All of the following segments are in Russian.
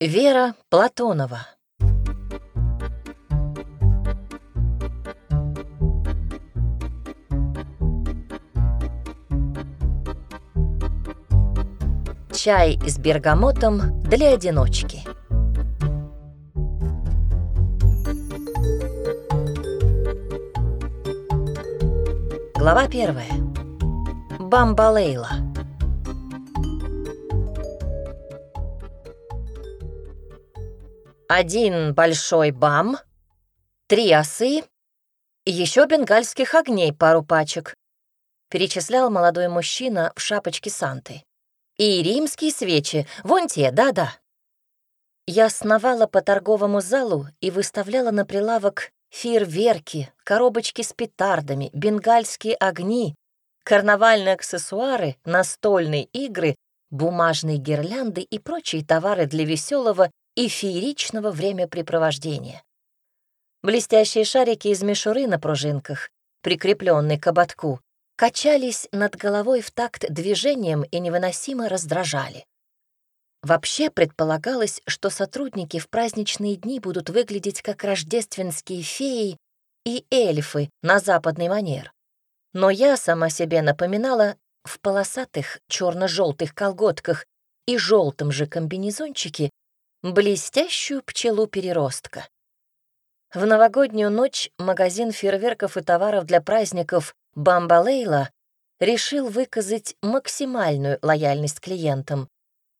Вера Платонова Чай с бергамотом для одиночки Глава первая. Бамбалейла. Один большой бам, три осы еще бенгальских огней пару пачек, перечислял молодой мужчина в шапочке Санты. И римские свечи, вон те, да-да. Я сновала по торговому залу и выставляла на прилавок фейерверки, коробочки с петардами, бенгальские огни, карнавальные аксессуары, настольные игры, бумажные гирлянды и прочие товары для веселого и фееричного времяпрепровождения. Блестящие шарики из мишуры на пружинках, прикрепленные к ободку, качались над головой в такт движением и невыносимо раздражали. Вообще предполагалось, что сотрудники в праздничные дни будут выглядеть как рождественские феи и эльфы на западный манер. Но я сама себе напоминала в полосатых черно-желтых колготках и желтом же комбинезончике блестящую пчелу-переростка. В новогоднюю ночь магазин фейерверков и товаров для праздников «Бамбалейла» решил выказать максимальную лояльность клиентам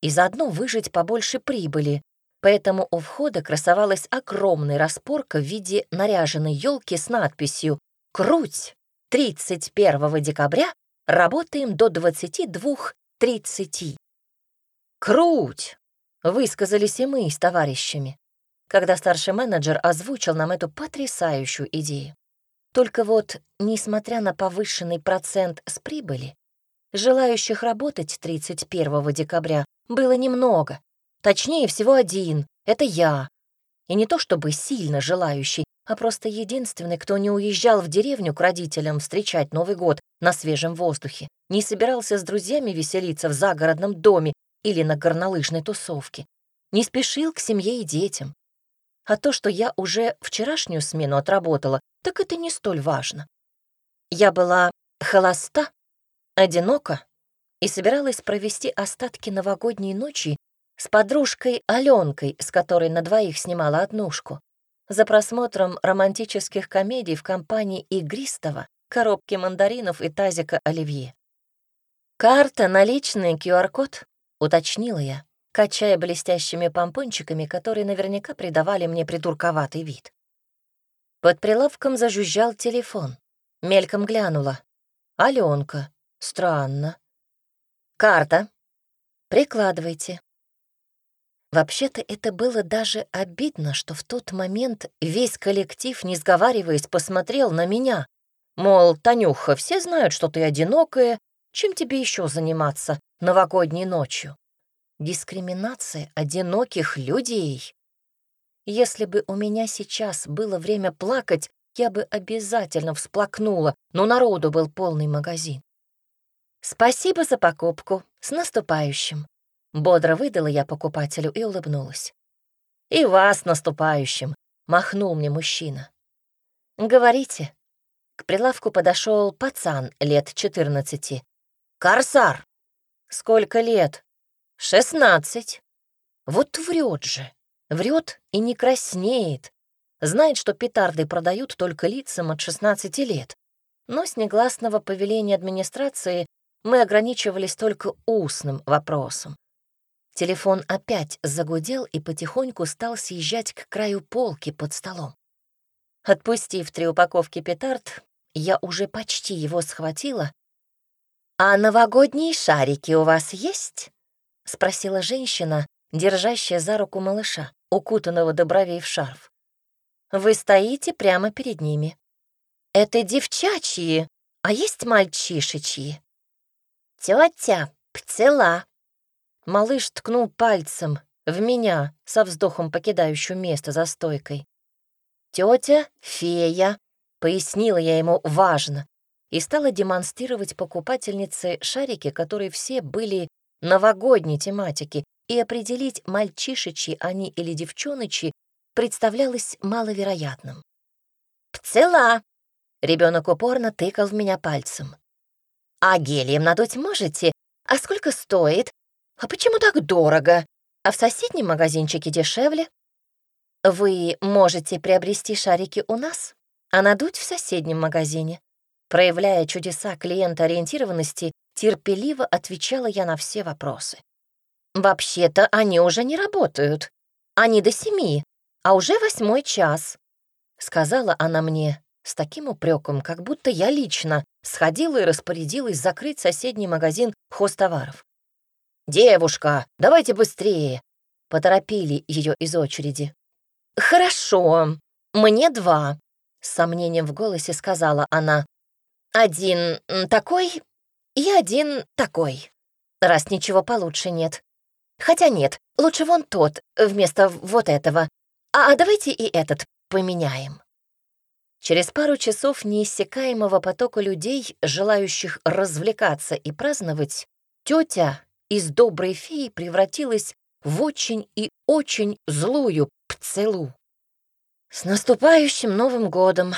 и заодно выжить побольше прибыли, поэтому у входа красовалась огромная распорка в виде наряженной елки с надписью «Круть! 31 декабря работаем до 22.30». «Круть!» Высказались и мы с товарищами, когда старший менеджер озвучил нам эту потрясающую идею. Только вот, несмотря на повышенный процент с прибыли, желающих работать 31 декабря было немного. Точнее, всего один — это я. И не то чтобы сильно желающий, а просто единственный, кто не уезжал в деревню к родителям встречать Новый год на свежем воздухе, не собирался с друзьями веселиться в загородном доме или на горнолыжной тусовке. Не спешил к семье и детям. А то, что я уже вчерашнюю смену отработала, так это не столь важно. Я была холоста, одинока и собиралась провести остатки новогодней ночи с подружкой Аленкой, с которой на двоих снимала однушку, за просмотром романтических комедий в компании игристого, коробки мандаринов и тазика оливье. Карта, наличные, QR-код — уточнила я, качая блестящими помпончиками, которые наверняка придавали мне придурковатый вид. Под прилавком зажужжал телефон. Мельком глянула. Аленка. Странно. Карта. Прикладывайте. Вообще-то это было даже обидно, что в тот момент весь коллектив, не сговариваясь, посмотрел на меня. Мол, Танюха, все знают, что ты одинокая, чем тебе еще заниматься новогодней ночью? Дискриминация одиноких людей. Если бы у меня сейчас было время плакать, я бы обязательно всплакнула, но народу был полный магазин. «Спасибо за покупку. С наступающим!» Бодро выдала я покупателю и улыбнулась. «И вас наступающим!» — махнул мне мужчина. «Говорите». К прилавку подошел пацан лет четырнадцати. «Корсар!» «Сколько лет?» «Шестнадцать». Вот врет же. Врет и не краснеет. Знает, что петарды продают только лицам от 16 лет. Но с негласного повеления администрации мы ограничивались только устным вопросом. Телефон опять загудел и потихоньку стал съезжать к краю полки под столом. Отпустив три упаковки петард, я уже почти его схватила «А новогодние шарики у вас есть?» — спросила женщина, держащая за руку малыша, укутанного до бровей в шарф. «Вы стоите прямо перед ними. Это девчачьи, а есть мальчишечьи?» «Тетя, пцела!» Малыш ткнул пальцем в меня, со вздохом покидающую место за стойкой. «Тетя — фея», — пояснила я ему важно, и стала демонстрировать покупательнице шарики, которые все были новогодней тематики, и определить, мальчишечи они или девчоночи, представлялось маловероятным. «Пцела!» — ребенок упорно тыкал в меня пальцем. «А гелием надуть можете? А сколько стоит? А почему так дорого? А в соседнем магазинчике дешевле?» «Вы можете приобрести шарики у нас, а надуть в соседнем магазине». Проявляя чудеса клиентоориентированности, терпеливо отвечала я на все вопросы. «Вообще-то они уже не работают. Они до семи, а уже восьмой час», — сказала она мне с таким упреком, как будто я лично сходила и распорядилась закрыть соседний магазин хозтоваров. «Девушка, давайте быстрее!» — поторопили ее из очереди. «Хорошо, мне два», — с сомнением в голосе сказала она. «Один такой и один такой, раз ничего получше нет. Хотя нет, лучше вон тот вместо вот этого. А давайте и этот поменяем». Через пару часов неиссякаемого потока людей, желающих развлекаться и праздновать, тетя из доброй феи превратилась в очень и очень злую пцелу. «С наступающим Новым годом!»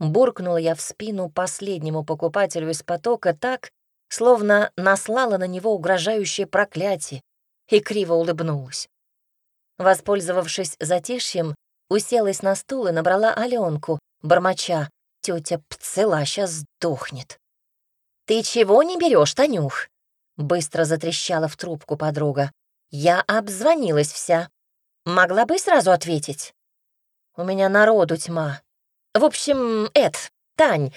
Буркнула я в спину последнему покупателю из потока так, словно наслала на него угрожающее проклятие, и криво улыбнулась. Воспользовавшись затишьем, уселась на стул и набрала Аленку, бормоча. Тетя Пцела сейчас сдохнет. «Ты чего не берешь, Танюх?» Быстро затрещала в трубку подруга. «Я обзвонилась вся. Могла бы сразу ответить?» «У меня народу тьма. В общем, Эд, Тань,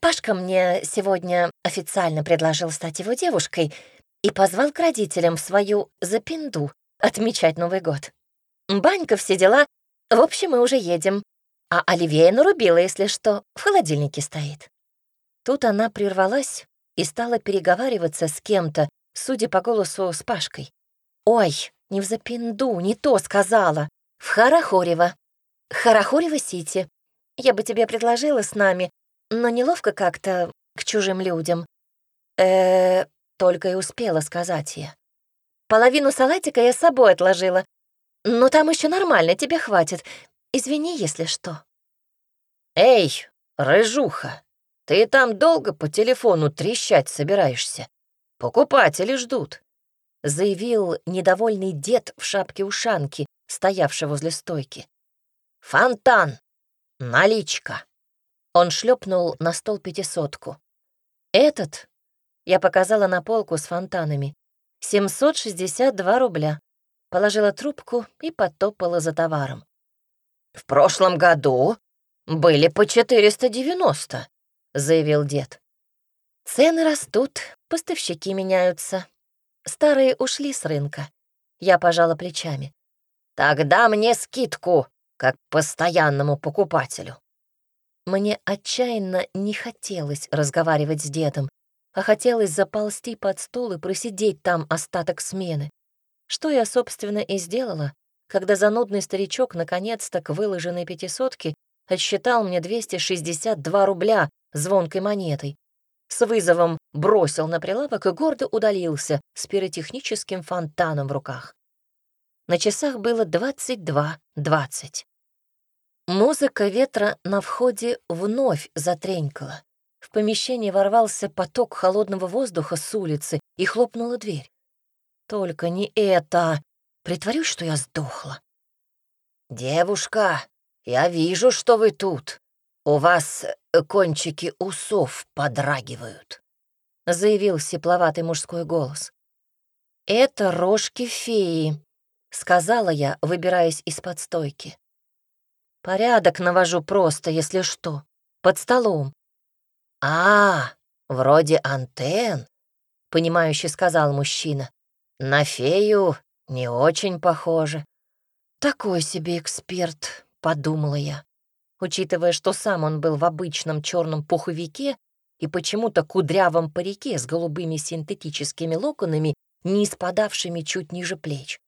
Пашка мне сегодня официально предложил стать его девушкой и позвал к родителям в свою запинду отмечать Новый год. Банька, все дела. В общем, мы уже едем. А Оливея нарубила, если что, в холодильнике стоит. Тут она прервалась и стала переговариваться с кем-то, судя по голосу, с Пашкой. «Ой, не в Запинду, не то сказала. В Харахорево. Харахорево-Сити. Я бы тебе предложила с нами, но неловко как-то к чужим людям». э только и успела сказать я. «Половину салатика я с собой отложила. Но там еще нормально, тебе хватит. Извини, если что». «Эй, рыжуха, ты там долго по телефону трещать собираешься? Покупатели ждут», — заявил недовольный дед в шапке-ушанки, стоявший возле стойки. «Фонтан! Наличка!» Он шлепнул на стол пятисотку. «Этот?» — я показала на полку с фонтанами. «762 рубля». Положила трубку и потопала за товаром. «В прошлом году были по 490», — заявил дед. «Цены растут, поставщики меняются. Старые ушли с рынка». Я пожала плечами. «Тогда мне скидку, как постоянному покупателю». Мне отчаянно не хотелось разговаривать с дедом, а хотелось заползти под стол и просидеть там остаток смены. Что я, собственно, и сделала, когда занудный старичок наконец-то к выложенной пятисотке отсчитал мне 262 рубля звонкой монетой, с вызовом бросил на прилавок и гордо удалился с пиротехническим фонтаном в руках. На часах было 22.20. Музыка ветра на входе вновь затренькала. В помещение ворвался поток холодного воздуха с улицы и хлопнула дверь. Только не это. Притворюсь, что я сдохла. «Девушка, я вижу, что вы тут. У вас э, кончики усов подрагивают», — заявил сепловатый мужской голос. «Это рожки феи», — сказала я, выбираясь из-под стойки. «Порядок навожу просто, если что, под столом». «А, вроде антенн», — понимающе сказал мужчина. «На фею не очень похоже. Такой себе эксперт, подумала я, учитывая, что сам он был в обычном черном пуховике и почему-то кудрявом парике с голубыми синтетическими локонами, не спадавшими чуть ниже плеч.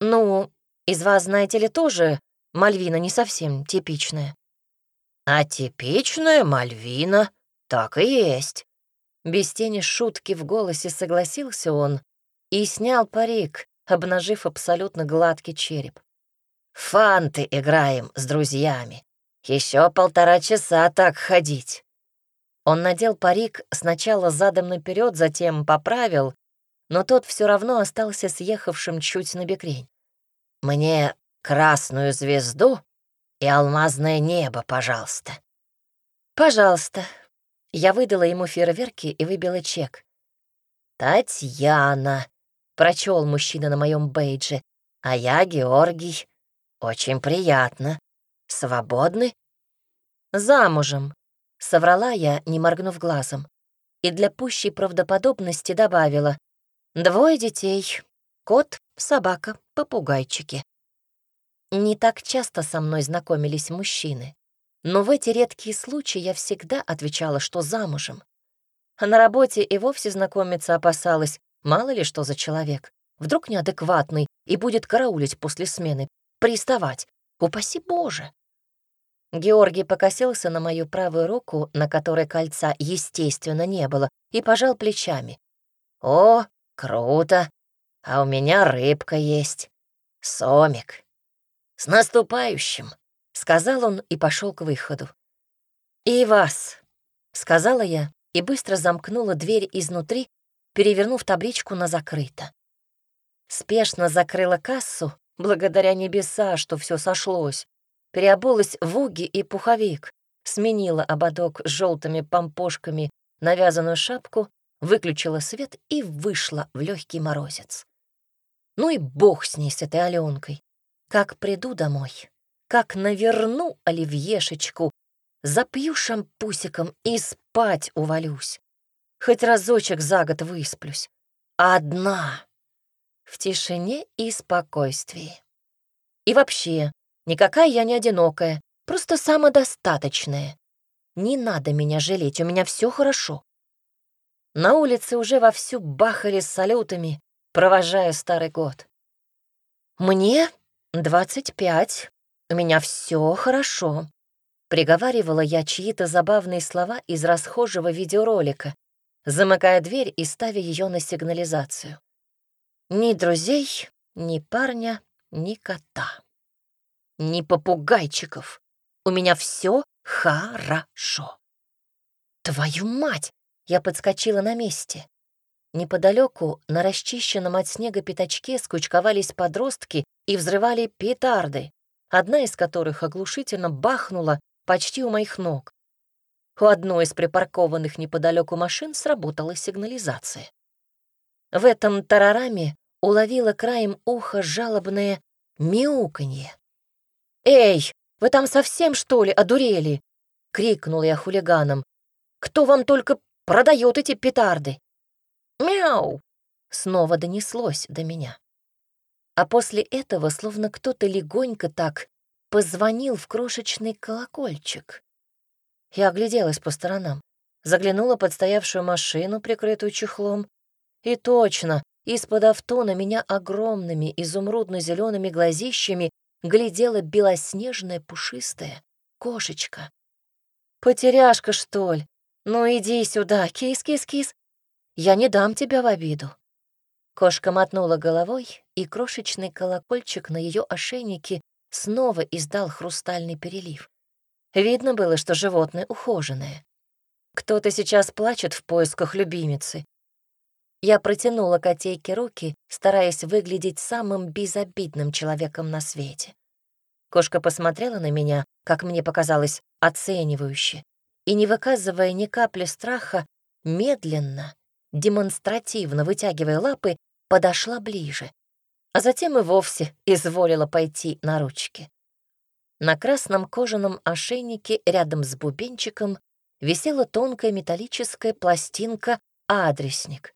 Ну, из вас, знаете ли, тоже Мальвина не совсем типичная. А типичная Мальвина так и есть. Без тени шутки в голосе согласился он, и снял парик, обнажив абсолютно гладкий череп. «Фанты играем с друзьями. Еще полтора часа так ходить». Он надел парик сначала задом наперед, затем поправил, но тот все равно остался съехавшим чуть на бекрень. «Мне красную звезду и алмазное небо, пожалуйста». «Пожалуйста». Я выдала ему фейерверки и выбила чек. «Татьяна», — прочел мужчина на моем бейдже, «а я Георгий. Очень приятно. Свободны?» «Замужем», — соврала я, не моргнув глазом. И для пущей правдоподобности добавила. «Двое детей. Кот, собака, попугайчики». Не так часто со мной знакомились мужчины, но в эти редкие случаи я всегда отвечала, что замужем. А на работе и вовсе знакомиться опасалась, мало ли что за человек. Вдруг неадекватный и будет караулить после смены, приставать. Упаси Боже! Георгий покосился на мою правую руку, на которой кольца, естественно, не было, и пожал плечами. «О, круто! А у меня рыбка есть. Сомик. С наступающим!» — сказал он и пошел к выходу. «И вас!» — сказала я и быстро замкнула дверь изнутри, перевернув табличку на «закрыто». Спешно закрыла кассу, благодаря небеса, что все сошлось, переобулась в уги и пуховик, сменила ободок с желтыми помпошками на вязаную шапку, выключила свет и вышла в легкий морозец. Ну и бог с ней, с этой Аленкой. Как приду домой, как наверну оливьешечку, запью шампусиком и спать увалюсь. Хоть разочек за год высплюсь. Одна. В тишине и спокойствии. И вообще, Никакая я не одинокая, просто самодостаточная. Не надо меня жалеть, у меня все хорошо. На улице уже вовсю бахали салютами, провожая старый год. Мне 25, у меня все хорошо. Приговаривала я чьи-то забавные слова из расхожего видеоролика, замыкая дверь и ставя ее на сигнализацию. Ни друзей, ни парня, ни кота ни попугайчиков. У меня все хорошо. Твою мать! Я подскочила на месте. Неподалеку на расчищенном от снега пятачке скучковались подростки и взрывали петарды, одна из которых оглушительно бахнула почти у моих ног. У одной из припаркованных неподалеку машин сработала сигнализация. В этом тарараме уловила краем уха жалобное мяуканье. «Эй, вы там совсем, что ли, одурели?» — крикнул я хулиганам. «Кто вам только продает эти петарды?» «Мяу!» — снова донеслось до меня. А после этого словно кто-то легонько так позвонил в крошечный колокольчик. Я огляделась по сторонам, заглянула под стоявшую машину, прикрытую чехлом, и точно, из-под авто на меня огромными изумрудно зелеными глазищами глядела белоснежная пушистая кошечка. «Потеряшка, что ли? Ну иди сюда, кис-кис-кис. Я не дам тебя в обиду». Кошка мотнула головой, и крошечный колокольчик на ее ошейнике снова издал хрустальный перелив. Видно было, что животное ухоженное. Кто-то сейчас плачет в поисках любимицы. Я протянула котейке руки, стараясь выглядеть самым безобидным человеком на свете. Кошка посмотрела на меня, как мне показалось, оценивающе, и, не выказывая ни капли страха, медленно, демонстративно вытягивая лапы, подошла ближе, а затем и вовсе изволила пойти на ручки. На красном кожаном ошейнике рядом с бубенчиком висела тонкая металлическая пластинка-адресник.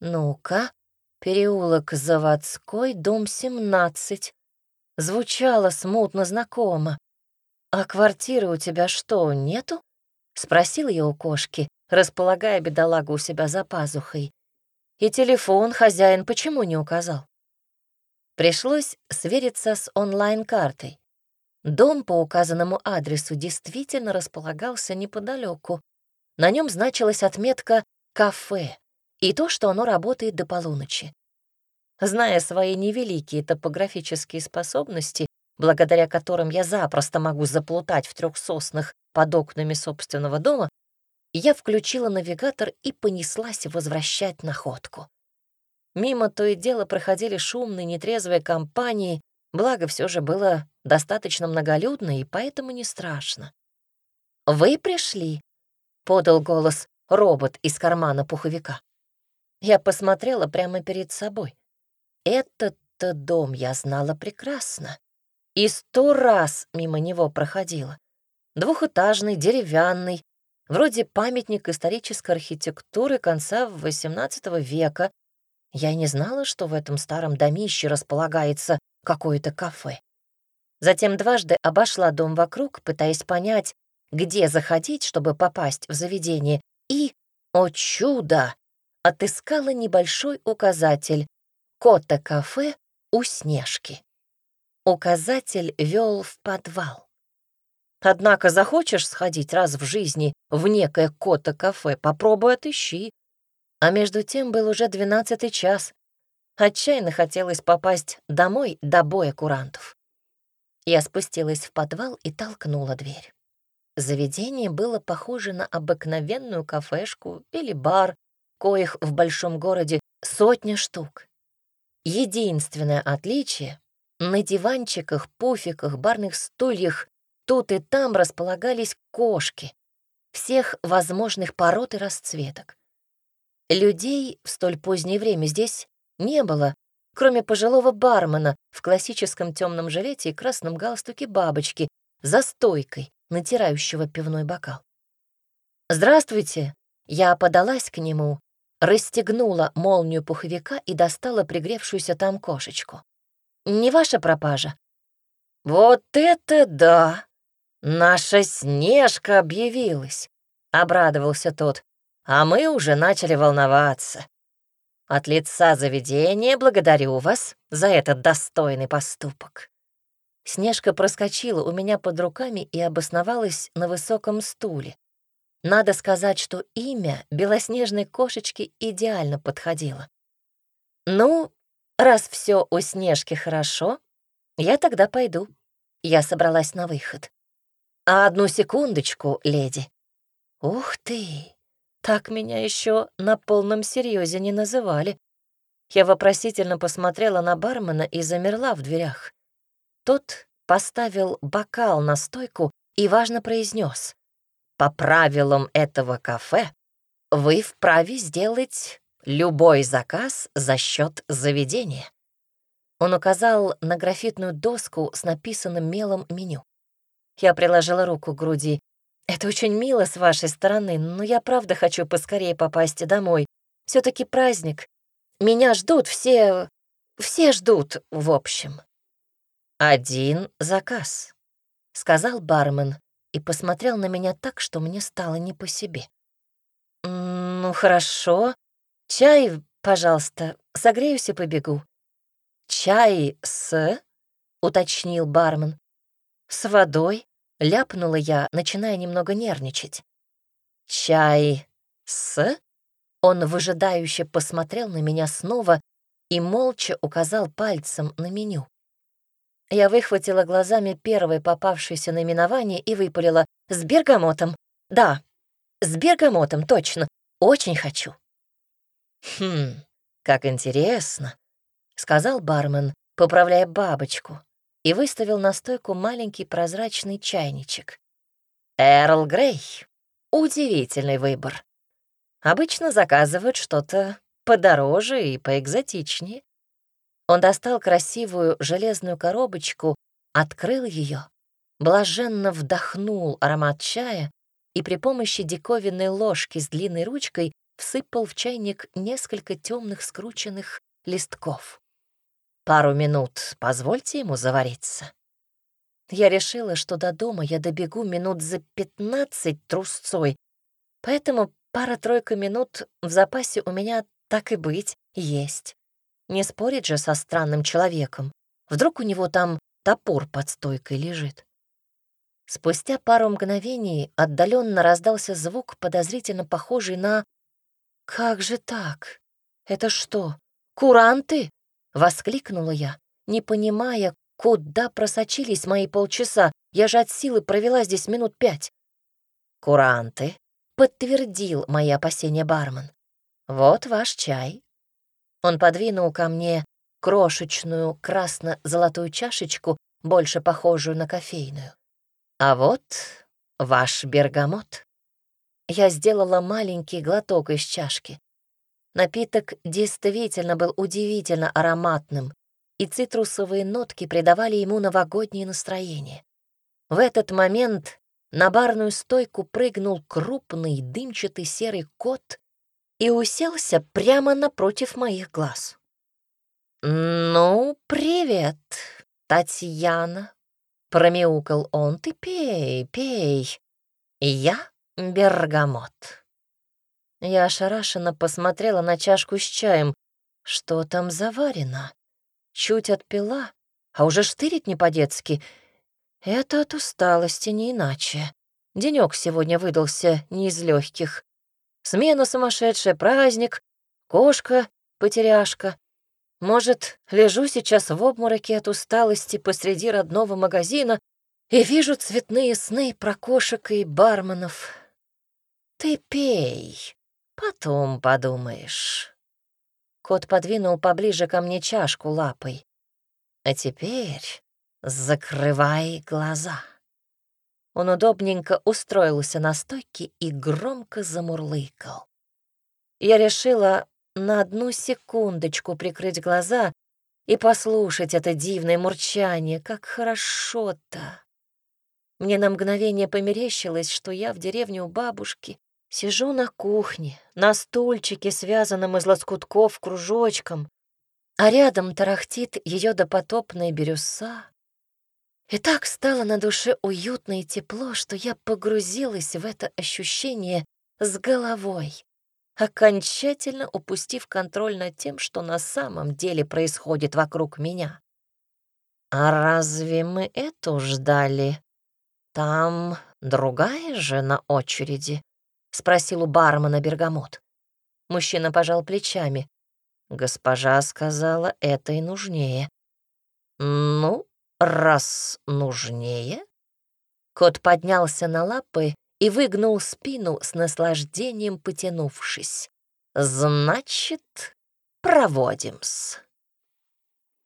Ну-ка, переулок Заводской, дом 17. Звучало смутно знакомо. «А квартиры у тебя что, нету?» — спросил я у кошки, располагая бедолагу у себя за пазухой. «И телефон хозяин почему не указал?» Пришлось свериться с онлайн-картой. Дом по указанному адресу действительно располагался неподалеку. На нем значилась отметка «Кафе», и то, что оно работает до полуночи. Зная свои невеликие топографические способности, благодаря которым я запросто могу заплутать в трех соснах под окнами собственного дома, я включила навигатор и понеслась возвращать находку. Мимо то и дело проходили шумные, нетрезвые компании, благо все же было достаточно многолюдно и поэтому не страшно. «Вы пришли?» — подал голос робот из кармана пуховика. Я посмотрела прямо перед собой. Этот-то дом я знала прекрасно. И сто раз мимо него проходила. Двухэтажный, деревянный, вроде памятник исторической архитектуры конца XVIII века. Я не знала, что в этом старом домище располагается какое-то кафе. Затем дважды обошла дом вокруг, пытаясь понять, где заходить, чтобы попасть в заведение, и, о чудо, отыскала небольшой указатель «Кота-кафе у Снежки». Указатель вел в подвал. Однако захочешь сходить раз в жизни в некое кота-кафе, попробуй отыщи. А между тем был уже двенадцатый час. Отчаянно хотелось попасть домой до боя курантов. Я спустилась в подвал и толкнула дверь. Заведение было похоже на обыкновенную кафешку или бар, коих в большом городе сотня штук. Единственное отличие — на диванчиках, пуфиках, барных стульях тут и там располагались кошки всех возможных пород и расцветок. Людей в столь позднее время здесь не было, кроме пожилого бармена в классическом темном жилете и красном галстуке бабочки за стойкой, натирающего пивной бокал. «Здравствуйте!» Я подалась к нему, расстегнула молнию пуховика и достала пригревшуюся там кошечку. «Не ваша пропажа?» «Вот это да! Наша Снежка объявилась!» — обрадовался тот. «А мы уже начали волноваться. От лица заведения благодарю вас за этот достойный поступок». Снежка проскочила у меня под руками и обосновалась на высоком стуле. Надо сказать, что имя белоснежной кошечки идеально подходило. «Ну, раз все у Снежки хорошо, я тогда пойду». Я собралась на выход. «А одну секундочку, леди». «Ух ты! Так меня еще на полном серьезе не называли». Я вопросительно посмотрела на бармена и замерла в дверях. Тот поставил бокал на стойку и важно произнес: по правилам этого кафе вы вправе сделать любой заказ за счет заведения. Он указал на графитную доску с написанным мелом меню. Я приложила руку к груди. «Это очень мило с вашей стороны, но я правда хочу поскорее попасть домой. все таки праздник. Меня ждут все... все ждут, в общем». «Один заказ», — сказал бармен, и посмотрел на меня так, что мне стало не по себе. «Ну, хорошо. Чай, пожалуйста, согреюсь и побегу». «Чай с...» — уточнил бармен. «С водой», — ляпнула я, начиная немного нервничать. «Чай с...» Он выжидающе посмотрел на меня снова и молча указал пальцем на меню. Я выхватила глазами первое попавшееся наименование и выпалила «С бергамотом». «Да, с бергамотом, точно. Очень хочу». «Хм, как интересно», — сказал бармен, поправляя бабочку, и выставил на стойку маленький прозрачный чайничек. «Эрл Грей. Удивительный выбор. Обычно заказывают что-то подороже и поэкзотичнее. Он достал красивую железную коробочку, открыл ее, блаженно вдохнул аромат чая и при помощи диковинной ложки с длинной ручкой всыпал в чайник несколько темных скрученных листков. «Пару минут позвольте ему завариться». Я решила, что до дома я добегу минут за пятнадцать трусцой, поэтому пара-тройка минут в запасе у меня, так и быть, есть. Не спорить же со странным человеком. Вдруг у него там топор под стойкой лежит. Спустя пару мгновений отдаленно раздался звук, подозрительно похожий на... Как же так? Это что, куранты? Воскликнула я, не понимая, куда просочились мои полчаса. Я же от силы провела здесь минут пять. Куранты, подтвердил мои опасения бармен. Вот ваш чай. Он подвинул ко мне крошечную красно-золотую чашечку, больше похожую на кофейную. А вот ваш бергамот. Я сделала маленький глоток из чашки. Напиток действительно был удивительно ароматным, и цитрусовые нотки придавали ему новогоднее настроение. В этот момент на барную стойку прыгнул крупный дымчатый серый кот и уселся прямо напротив моих глаз. «Ну, привет, Татьяна!» — промяукал он. «Ты пей, пей. Я бергамот». Я ошарашенно посмотрела на чашку с чаем. Что там заварено? Чуть отпила, а уже штырит не по-детски. Это от усталости, не иначе. Денёк сегодня выдался не из легких. Смена сумасшедшая, праздник, кошка-потеряшка. Может, лежу сейчас в обмороке от усталости посреди родного магазина и вижу цветные сны про кошек и барменов. Ты пей, потом подумаешь. Кот подвинул поближе ко мне чашку лапой. А теперь закрывай глаза. Он удобненько устроился на стойке и громко замурлыкал. Я решила, на одну секундочку прикрыть глаза и послушать это дивное мурчание. Как хорошо-то! Мне на мгновение померещилось, что я в деревне у бабушки сижу на кухне, на стульчике, связанном из лоскутков кружочком, а рядом тарахтит ее допотопная бирюса. И так стало на душе уютно и тепло, что я погрузилась в это ощущение с головой окончательно упустив контроль над тем, что на самом деле происходит вокруг меня. «А разве мы эту ждали? Там другая же на очереди?» — спросил у бармена Бергамот. Мужчина пожал плечами. Госпожа сказала, это и нужнее. «Ну, раз нужнее...» Кот поднялся на лапы и выгнул спину с наслаждением потянувшись. «Значит, проводим-с».